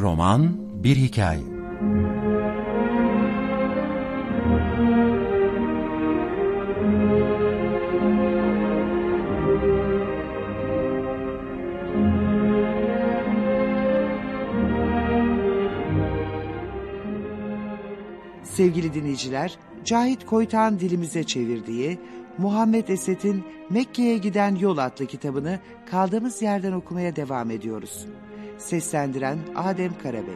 Roman, bir hikaye. Sevgili dinleyiciler, Cahit Koytan dilimize çevirdiği Muhammed Esed'in Mekke'ye giden yol adlı kitabını kaldığımız yerden okumaya devam ediyoruz. Seslendiren Adem Karabey.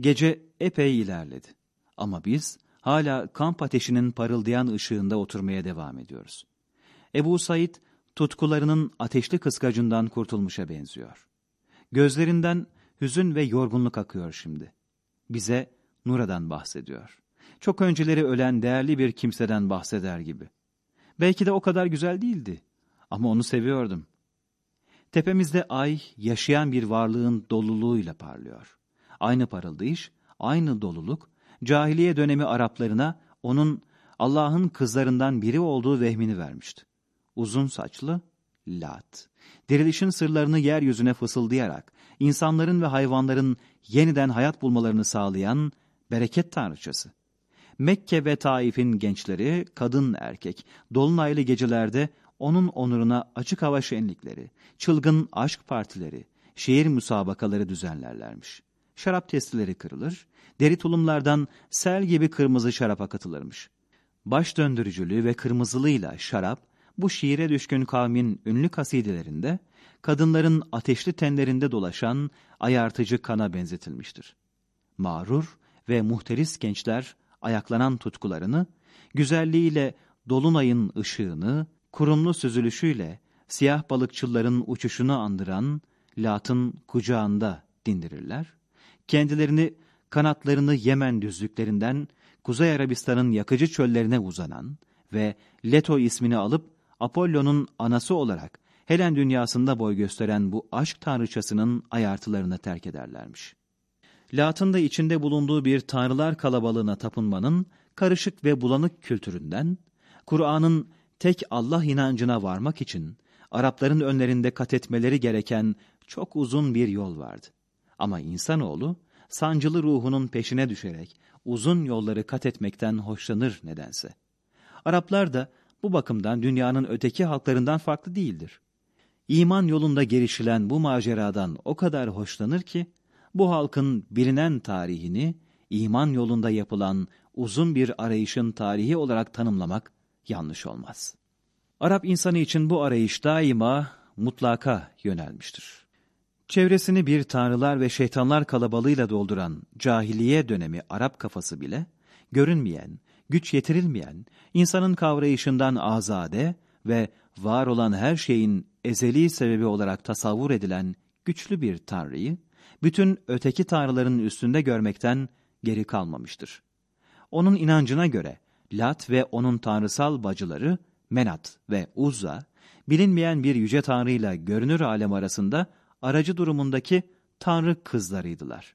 Gece epey ilerledi. Ama biz hala kamp ateşinin parıldayan ışığında oturmaya devam ediyoruz. Ebu Said tutkularının ateşli kıskacından kurtulmuşa benziyor. Gözlerinden hüzün ve yorgunluk akıyor şimdi. Bize Nura'dan bahsediyor. Çok önceleri ölen değerli bir kimseden bahseder gibi. Belki de o kadar güzel değildi ama onu seviyordum. Tepemizde ay yaşayan bir varlığın doluluğuyla parlıyor. Aynı parıldayış, aynı doluluk, cahiliye dönemi Araplarına onun Allah'ın kızlarından biri olduğu vehmini vermişti. Uzun saçlı Lat, dirilişin sırlarını yeryüzüne fısıldayarak, insanların ve hayvanların yeniden hayat bulmalarını sağlayan bereket tanrıçası. Mekke ve Taif'in gençleri, kadın erkek, dolunaylı gecelerde onun onuruna açık hava şenlikleri, çılgın aşk partileri, şiir müsabakaları düzenlerlermiş. Şarap testileri kırılır, deri tulumlardan sel gibi kırmızı şarap akıtılırmış. Baş döndürücülüğü ve kırmızılığıyla şarap, bu şiire düşkün kavmin ünlü kasidelerinde, kadınların ateşli tenlerinde dolaşan ayartıcı kana benzetilmiştir. Mağrur ve muhteris gençler ayaklanan tutkularını, güzelliğiyle dolunayın ışığını, kurumlu süzülüşüyle siyah balıkçıların uçuşunu andıran Lat'ın kucağında dindirirler. Kendilerini kanatlarını Yemen düzlüklerinden Kuzey Arabistan'ın yakıcı çöllerine uzanan ve Leto ismini alıp Apollo'nun anası olarak Helen dünyasında boy gösteren bu aşk tanrıçasının ayartılarını terk ederlermiş. Lat'ın da içinde bulunduğu bir tanrılar kalabalığına tapınmanın karışık ve bulanık kültüründen, Kur'an'ın tek Allah inancına varmak için Arapların önlerinde kat etmeleri gereken çok uzun bir yol vardı. Ama insanoğlu sancılı ruhunun peşine düşerek uzun yolları kat etmekten hoşlanır nedense. Araplar da bu bakımdan dünyanın öteki halklarından farklı değildir. İman yolunda gelişilen bu maceradan o kadar hoşlanır ki, bu halkın bilinen tarihini iman yolunda yapılan uzun bir arayışın tarihi olarak tanımlamak yanlış olmaz. Arap insanı için bu arayış daima mutlaka yönelmiştir. Çevresini bir tanrılar ve şeytanlar kalabalığıyla dolduran cahiliye dönemi Arap kafası bile, görünmeyen, güç yetirilmeyen, insanın kavrayışından azade ve var olan her şeyin ezeli sebebi olarak tasavvur edilen güçlü bir tanrıyı, bütün öteki tanrıların üstünde görmekten geri kalmamıştır. Onun inancına göre Lat ve onun tanrısal bacıları Menat ve Uzza, bilinmeyen bir yüce tanrıyla görünür alem arasında aracı durumundaki tanrı kızlarıydılar.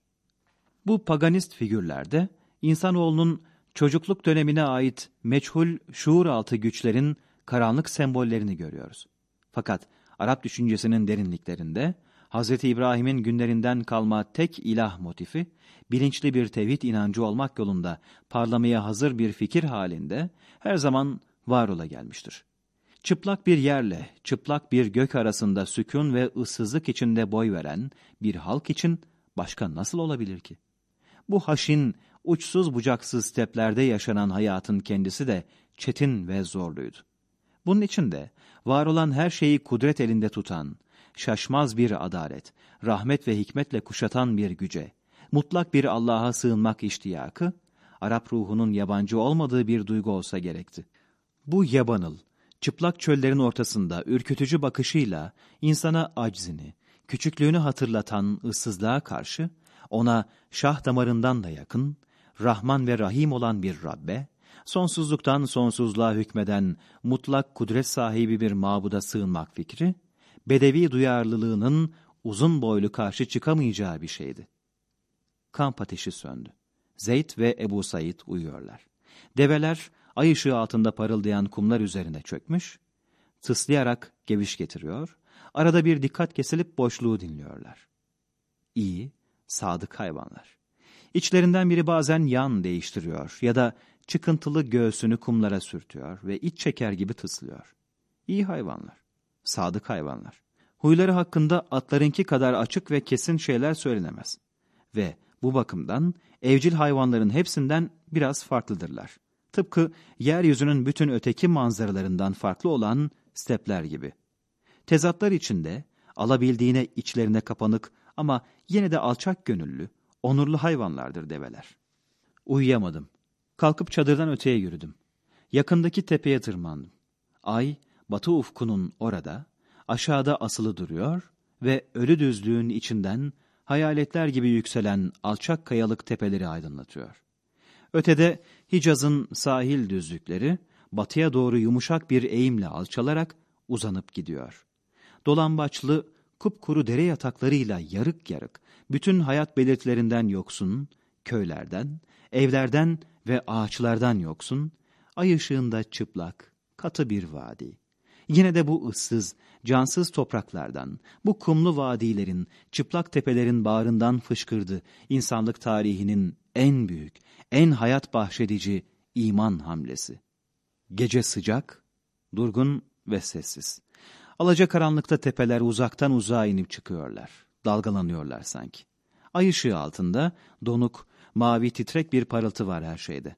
Bu paganist figürlerde insanoğlunun çocukluk dönemine ait meçhul şuur altı güçlerin karanlık sembollerini görüyoruz. Fakat Arap düşüncesinin derinliklerinde Hz. İbrahim'in günlerinden kalma tek ilah motifi, bilinçli bir tevhid inancı olmak yolunda parlamaya hazır bir fikir halinde her zaman var ola gelmiştir. Çıplak bir yerle, çıplak bir gök arasında sükun ve ıssızlık içinde boy veren bir halk için başka nasıl olabilir ki? Bu haşin, uçsuz bucaksız steplerde yaşanan hayatın kendisi de çetin ve zorluydu. Bunun için de var olan her şeyi kudret elinde tutan, şaşmaz bir adalet, rahmet ve hikmetle kuşatan bir güce, mutlak bir Allah'a sığınmak iştiyakı, Arap ruhunun yabancı olmadığı bir duygu olsa gerekti. Bu yabanıl, çıplak çöllerin ortasında ürkütücü bakışıyla insana aczini, küçüklüğünü hatırlatan ıssızlığa karşı, ona şah damarından da yakın, Rahman ve Rahim olan bir Rabbe, sonsuzluktan sonsuzluğa hükmeden mutlak kudret sahibi bir mabuda sığınmak fikri, bedevi duyarlılığının uzun boylu karşı çıkamayacağı bir şeydi. kamp ateşi söndü. Zeyd ve Ebu Said uyuyorlar. Develer ay ışığı altında parıldayan kumlar üzerine çökmüş, tıslayarak geviş getiriyor, arada bir dikkat kesilip boşluğu dinliyorlar. İyi, sadık hayvanlar. İçlerinden biri bazen yan değiştiriyor ya da çıkıntılı göğsünü kumlara sürtüyor ve iç çeker gibi tıslıyor. İyi hayvanlar, sadık hayvanlar. Huyları hakkında atlarınki kadar açık ve kesin şeyler söylenemez. Ve bu bakımdan evcil hayvanların hepsinden biraz farklıdırlar. Tıpkı yeryüzünün bütün öteki manzaralarından farklı olan stepler gibi. Tezatlar içinde alabildiğine içlerine kapanık ama yine de alçak gönüllü, onurlu hayvanlardır develer. Uyuyamadım. Kalkıp çadırdan öteye yürüdüm. Yakındaki tepeye tırmandım. Ay, batı ufkunun orada, aşağıda asılı duruyor ve ölü düzlüğün içinden hayaletler gibi yükselen alçak kayalık tepeleri aydınlatıyor. Ötede Hicaz'ın sahil düzlükleri batıya doğru yumuşak bir eğimle alçalarak uzanıp gidiyor. Dolambaçlı, kupkuru dere yataklarıyla yarık yarık, bütün hayat belirtilerinden yoksun, köylerden, evlerden ve ağaçlardan yoksun, ay ışığında çıplak, katı bir vadi. Yine de bu ıssız, cansız topraklardan, bu kumlu vadilerin, çıplak tepelerin bağrından fışkırdı insanlık tarihinin en büyük, en hayat bahşedici iman hamlesi. Gece sıcak, durgun ve sessiz. Alaca karanlıkta tepeler uzaktan uzağa inip çıkıyorlar. Dalgalanıyorlar sanki. Ay ışığı altında donuk, mavi titrek bir parıltı var her şeyde.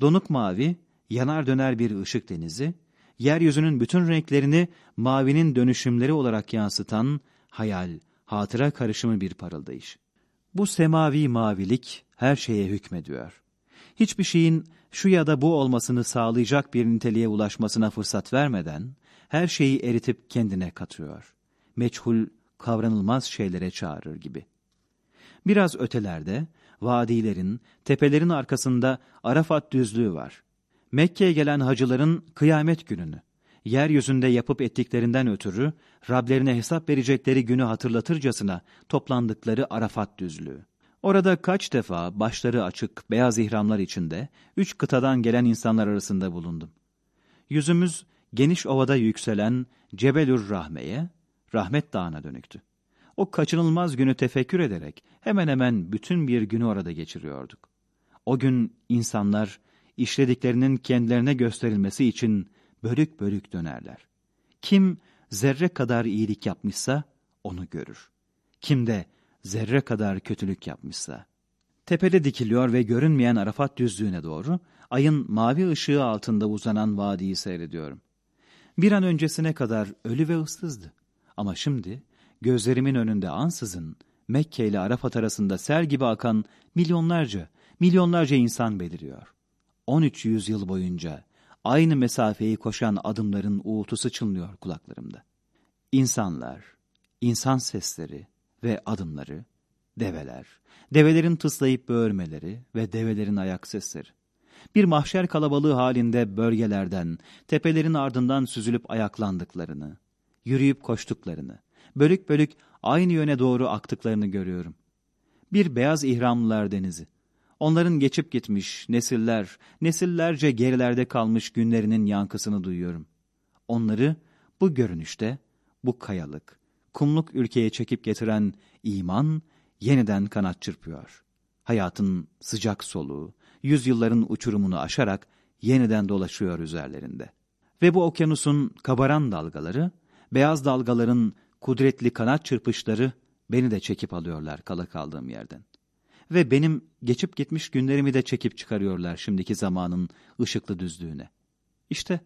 Donuk mavi, yanar döner bir ışık denizi, yeryüzünün bütün renklerini mavinin dönüşümleri olarak yansıtan hayal, hatıra karışımı bir parıldayış. Bu semavi mavilik her şeye hükmediyor. Hiçbir şeyin şu ya da bu olmasını sağlayacak bir niteliğe ulaşmasına fırsat vermeden, her şeyi eritip kendine katıyor. Meçhul, kavranılmaz şeylere çağırır gibi. Biraz ötelerde, vadilerin, tepelerin arkasında Arafat düzlüğü var. Mekke'ye gelen hacıların kıyamet gününü, yeryüzünde yapıp ettiklerinden ötürü Rablerine hesap verecekleri günü hatırlatırcasına toplandıkları Arafat düzlüğü. Orada kaç defa başları açık beyaz ihramlar içinde üç kıtadan gelen insanlar arasında bulundum. Yüzümüz geniş ovada yükselen Cebelür Rahme'ye, Rahmet Dağı'na dönüktü. O kaçınılmaz günü tefekkür ederek hemen hemen bütün bir günü orada geçiriyorduk. O gün insanlar işlediklerinin kendilerine gösterilmesi için bölük bölük dönerler. Kim zerre kadar iyilik yapmışsa onu görür. Kim de zerre kadar kötülük yapmışsa. Tepede dikiliyor ve görünmeyen Arafat düzlüğüne doğru ayın mavi ışığı altında uzanan vadiyi seyrediyorum. Bir an öncesine kadar ölü ve ıssızdı. Ama şimdi gözlerimin önünde ansızın Mekke ile Arafat arasında sel gibi akan milyonlarca, milyonlarca insan beliriyor. 13 yüzyıl boyunca aynı mesafeyi koşan adımların uğultusu çınlıyor kulaklarımda. İnsanlar, insan sesleri ve adımları, develer, develerin tıslayıp böğürmeleri ve develerin ayak sesleri. Bir mahşer kalabalığı halinde bölgelerden, tepelerin ardından süzülüp ayaklandıklarını, yürüyüp koştuklarını, bölük bölük aynı yöne doğru aktıklarını görüyorum. Bir beyaz ihramlılar denizi. Onların geçip gitmiş nesiller, nesillerce gerilerde kalmış günlerinin yankısını duyuyorum. Onları bu görünüşte, bu kayalık, kumluk ülkeye çekip getiren iman yeniden kanat çırpıyor. Hayatın sıcak soluğu, yüzyılların uçurumunu aşarak yeniden dolaşıyor üzerlerinde. Ve bu okyanusun kabaran dalgaları, beyaz dalgaların kudretli kanat çırpışları beni de çekip alıyorlar kala kaldığım yerden. Ve benim geçip gitmiş günlerimi de çekip çıkarıyorlar şimdiki zamanın ışıklı düzlüğüne. İşte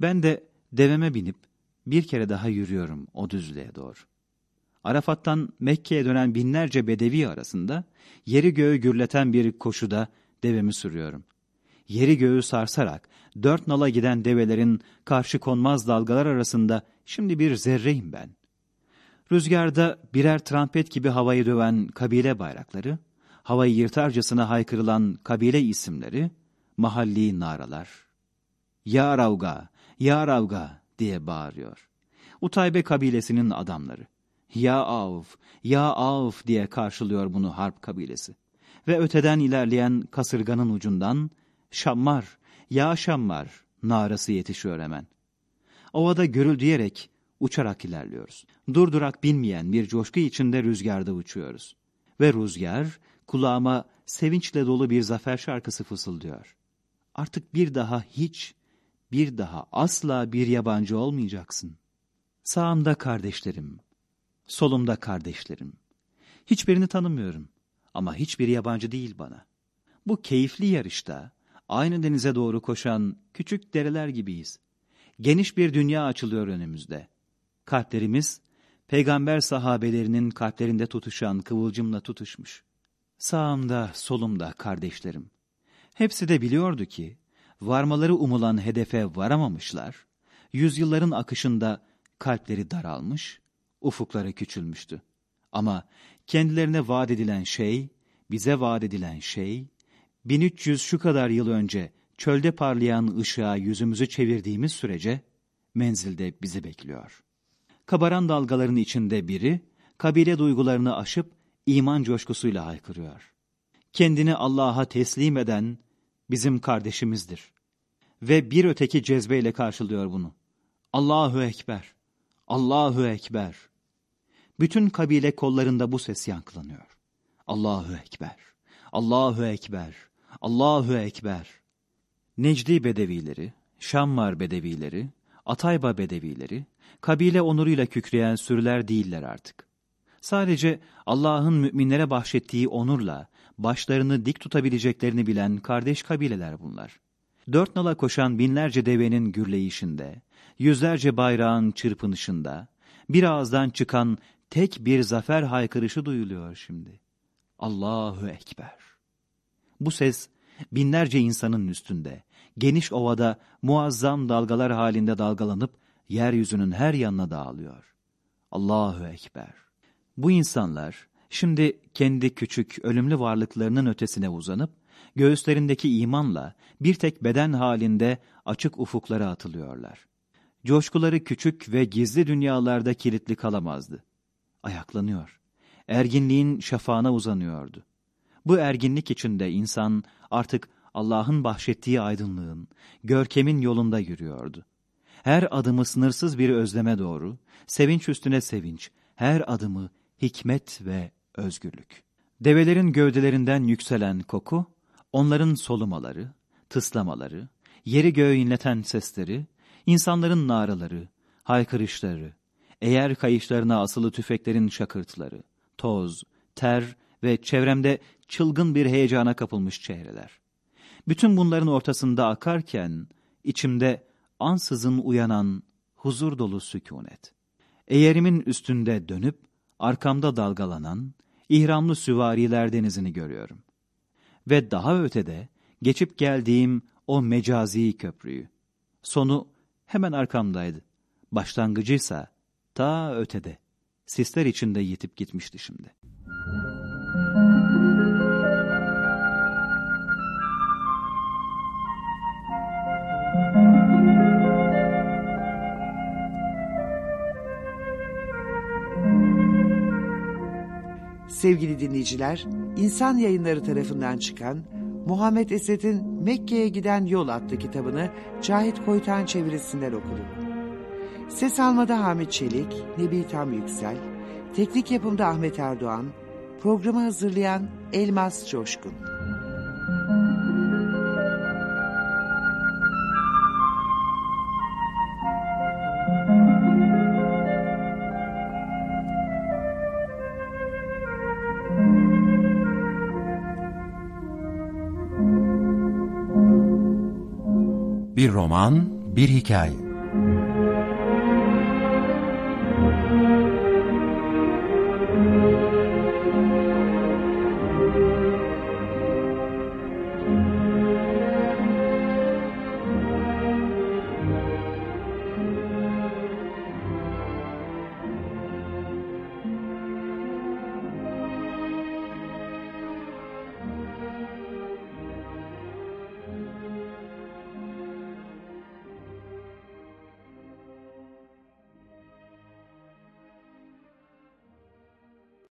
ben de deveme binip bir kere daha yürüyorum o düzlüğe doğru. Arafat'tan Mekke'ye dönen binlerce bedevi arasında yeri göğü gürleten bir koşuda devemi sürüyorum. Yeri göğü sarsarak dört nala giden develerin karşı konmaz dalgalar arasında şimdi bir zerreyim ben. Rüzgarda birer trampet gibi havayı döven kabile bayrakları, havayı yırtarcasına haykırılan kabile isimleri, mahalli naralar. Ya Ravga, Ya Ravga diye bağırıyor. Utaybe kabilesinin adamları. Ya Avf, Ya Avf diye karşılıyor bunu harp kabilesi. Ve öteden ilerleyen kasırganın ucundan Şammar, Ya Şammar narası yetişiyor hemen. Ovada görüldüyerek, uçarak ilerliyoruz. Durdurak bilmeyen bir coşku içinde rüzgarda uçuyoruz. Ve rüzgar kulağıma sevinçle dolu bir zafer şarkısı fısıldıyor. Artık bir daha hiç, bir daha asla bir yabancı olmayacaksın. Sağımda kardeşlerim, solumda kardeşlerim. Hiçbirini tanımıyorum ama hiçbir yabancı değil bana. Bu keyifli yarışta aynı denize doğru koşan küçük dereler gibiyiz. Geniş bir dünya açılıyor önümüzde. Kalplerimiz, peygamber sahabelerinin kalplerinde tutuşan kıvılcımla tutuşmuş. Sağımda, solumda kardeşlerim. Hepsi de biliyordu ki, varmaları umulan hedefe varamamışlar, yüzyılların akışında kalpleri daralmış, ufukları küçülmüştü. Ama kendilerine vaat edilen şey, bize vaat edilen şey, 1300 şu kadar yıl önce çölde parlayan ışığa yüzümüzü çevirdiğimiz sürece menzilde bizi bekliyor. Kabaran dalgaların içinde biri, kabile duygularını aşıp iman coşkusuyla haykırıyor. Kendini Allah'a teslim eden bizim kardeşimizdir. Ve bir öteki cezbeyle karşılıyor bunu. Allahu Ekber, Allahu Ekber. Bütün kabile kollarında bu ses yankılanıyor. Allahu Ekber, Allahu Ekber, Allahu Ekber. Necdi Bedevileri, Şammar Bedevileri, Atayba Bedevileri, kabile onuruyla kükreyen sürüler değiller artık. Sadece Allah'ın müminlere bahşettiği onurla başlarını dik tutabileceklerini bilen kardeş kabileler bunlar. Dört nala koşan binlerce devenin gürleyişinde, yüzlerce bayrağın çırpınışında, bir ağızdan çıkan tek bir zafer haykırışı duyuluyor şimdi. Allahu Ekber. Bu ses binlerce insanın üstünde, geniş ovada muazzam dalgalar halinde dalgalanıp yeryüzünün her yanına dağılıyor. Allahu Ekber. Bu insanlar şimdi kendi küçük, ölümlü varlıklarının ötesine uzanıp, göğüslerindeki imanla bir tek beden halinde açık ufuklara atılıyorlar. Coşkuları küçük ve gizli dünyalarda kilitli kalamazdı. Ayaklanıyor. Erginliğin şafağına uzanıyordu. Bu erginlik içinde insan artık Allah'ın bahşettiği aydınlığın, görkemin yolunda yürüyordu. Her adımı sınırsız bir özleme doğru, sevinç üstüne sevinç, her adımı hikmet ve özgürlük. Develerin gövdelerinden yükselen koku, onların solumaları, tıslamaları, yeri göğü inleten sesleri, insanların naraları, haykırışları, eğer kayışlarına asılı tüfeklerin şakırtıları, toz, ter ve çevremde çılgın bir heyecana kapılmış çehreler. Bütün bunların ortasında akarken, içimde ansızın uyanan huzur dolu sükunet. Eğerimin üstünde dönüp, arkamda dalgalanan, ihramlı süvariler denizini görüyorum. Ve daha ötede, geçip geldiğim o mecazi köprüyü. Sonu hemen arkamdaydı. Başlangıcıysa ta ötede. Sisler içinde yitip gitmişti şimdi. Sevgili dinleyiciler, İnsan Yayınları tarafından çıkan Muhammed Esed'in Mekke'ye giden yol adlı kitabını Cahit Koytan çevirisinden okudum. Ses almada Hamit Çelik, Nebi Tam Yüksel, teknik yapımda Ahmet Erdoğan, programı hazırlayan Elmas Coşkun. Bir roman, bir hikaye.